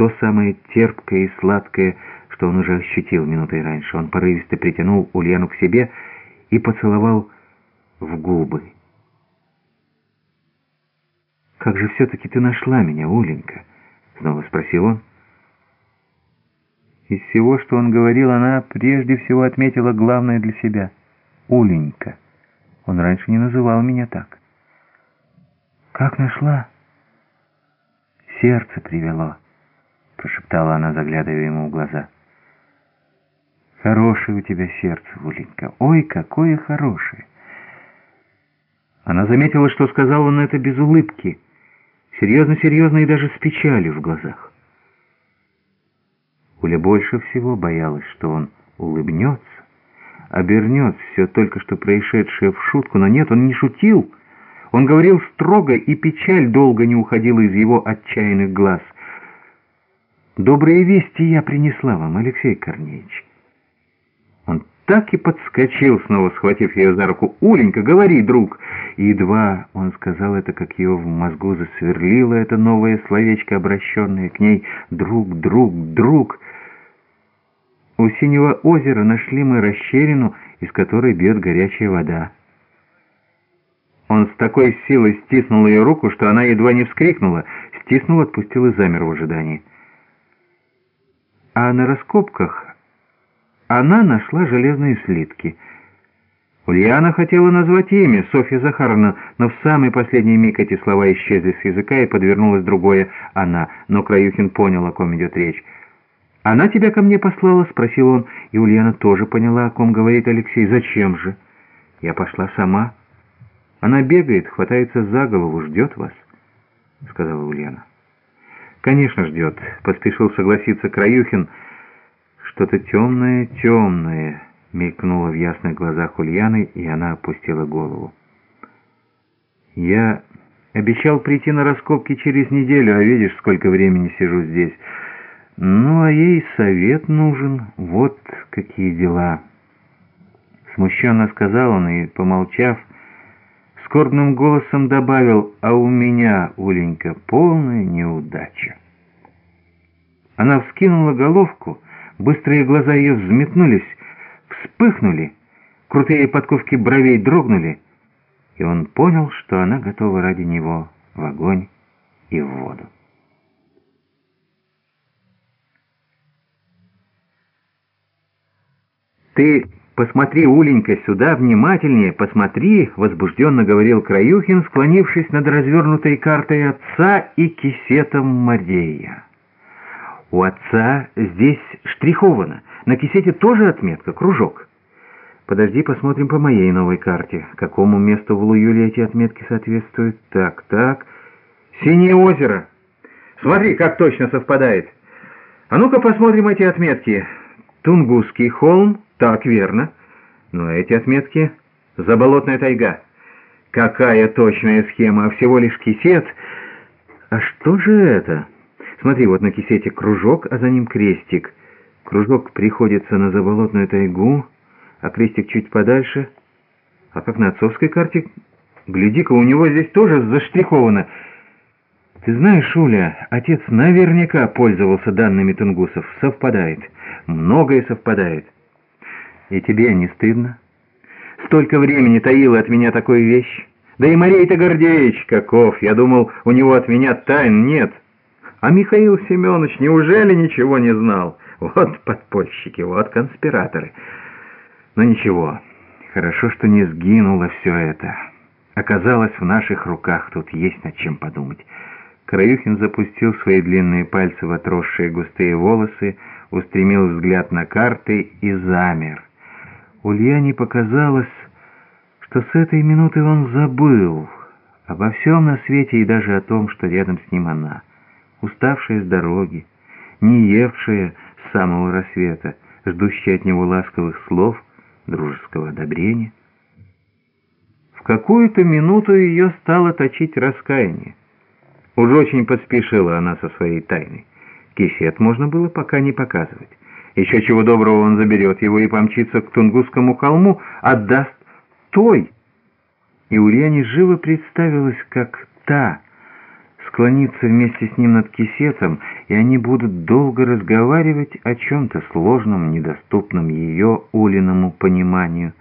то самое терпкое и сладкое, что он уже ощутил минутой раньше. Он порывисто притянул Ульяну к себе и поцеловал в губы. «Как же все-таки ты нашла меня, Уленька?» — снова спросил он. Из всего, что он говорил, она прежде всего отметила главное для себя — Уленька. Он раньше не называл меня так. «Как нашла?» «Сердце привело», — прошептала она, заглядывая ему в глаза. «Хорошее у тебя сердце, Уленька. Ой, какое хорошее!» Она заметила, что сказал он это без улыбки, серьезно-серьезно и даже с печалью в глазах. Уля больше всего боялась, что он улыбнется, обернет все только что происшедшее в шутку, но нет, он не шутил. Он говорил строго, и печаль долго не уходила из его отчаянных глаз. «Добрые вести я принесла вам, Алексей Корнеевич». Он так и подскочил, снова схватив ее за руку. «Уленька, говори, друг!» И едва он сказал это, как ее в мозгу засверлило это новое словечко, обращенное к ней «друг, друг, друг». У синего озера нашли мы расщелину, из которой бьет горячая вода. Он с такой силой стиснул ее руку, что она едва не вскрикнула, стиснул, отпустил и замер в ожидании. А на раскопках она нашла железные слитки. Ульяна хотела назвать имя, Софья Захаровна, но в самый последний миг эти слова исчезли с языка и подвернулось другое «она», но Краюхин понял, о ком идет речь. «Она тебя ко мне послала?» — спросил он, и Ульяна тоже поняла, о ком говорит Алексей. «Зачем же?» «Я пошла сама. Она бегает, хватается за голову, ждет вас», — сказала Ульяна. «Конечно ждет», — поспешил согласиться Краюхин. «Что-то темное, темное», — мелькнуло в ясных глазах Ульяны, и она опустила голову. «Я обещал прийти на раскопки через неделю, а видишь, сколько времени сижу здесь». Ну, а ей совет нужен, вот какие дела. Смущенно сказал он и, помолчав, скорбным голосом добавил, а у меня, Уленька, полная неудача. Она вскинула головку, быстрые глаза ее взметнулись, вспыхнули, крутые подковки бровей дрогнули, и он понял, что она готова ради него в огонь и в воду. «Ты посмотри, Уленька, сюда внимательнее, посмотри», — возбужденно говорил Краюхин, склонившись над развернутой картой отца и кисетом Морея. «У отца здесь штриховано, на кисете тоже отметка, кружок». «Подожди, посмотрим по моей новой карте. Какому месту в Луюле эти отметки соответствуют? Так, так. Синее озеро. Смотри, как точно совпадает. А ну-ка посмотрим эти отметки. Тунгусский холм». Так, верно. Но эти отметки — заболотная тайга. Какая точная схема, а всего лишь кисет. А что же это? Смотри, вот на кисете кружок, а за ним крестик. Кружок приходится на заболотную тайгу, а крестик чуть подальше. А как на отцовской карте? Гляди-ка, у него здесь тоже заштриховано. Ты знаешь, Уля, отец наверняка пользовался данными тунгусов. Совпадает. Многое совпадает. И тебе не стыдно? Столько времени таила от меня такую вещь. Да и Марей-то Гордеевич каков. Я думал, у него от меня тайн нет. А Михаил Семенович неужели ничего не знал? Вот подпольщики, вот конспираторы. Но ничего, хорошо, что не сгинуло все это. Оказалось, в наших руках тут есть над чем подумать. Краюхин запустил свои длинные пальцы в отросшие густые волосы, устремил взгляд на карты и замер. Ульяне показалось, что с этой минуты он забыл обо всем на свете и даже о том, что рядом с ним она, уставшая с дороги, не евшая с самого рассвета, ждущая от него ласковых слов, дружеского одобрения. В какую-то минуту ее стало точить раскаяние. Уж очень поспешила она со своей тайной. Кисет можно было пока не показывать. Еще чего доброго он заберет его и помчится к Тунгусскому холму, отдаст той. И Ульяне живо представилась, как та, склониться вместе с ним над кисетом, и они будут долго разговаривать о чем-то сложном, недоступном ее Улиному пониманию.